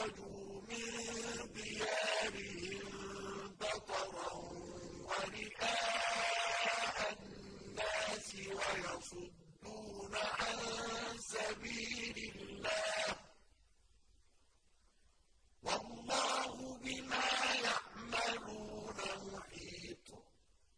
خرجوا من ديارهم بطرا ورئاء الناس ويصدون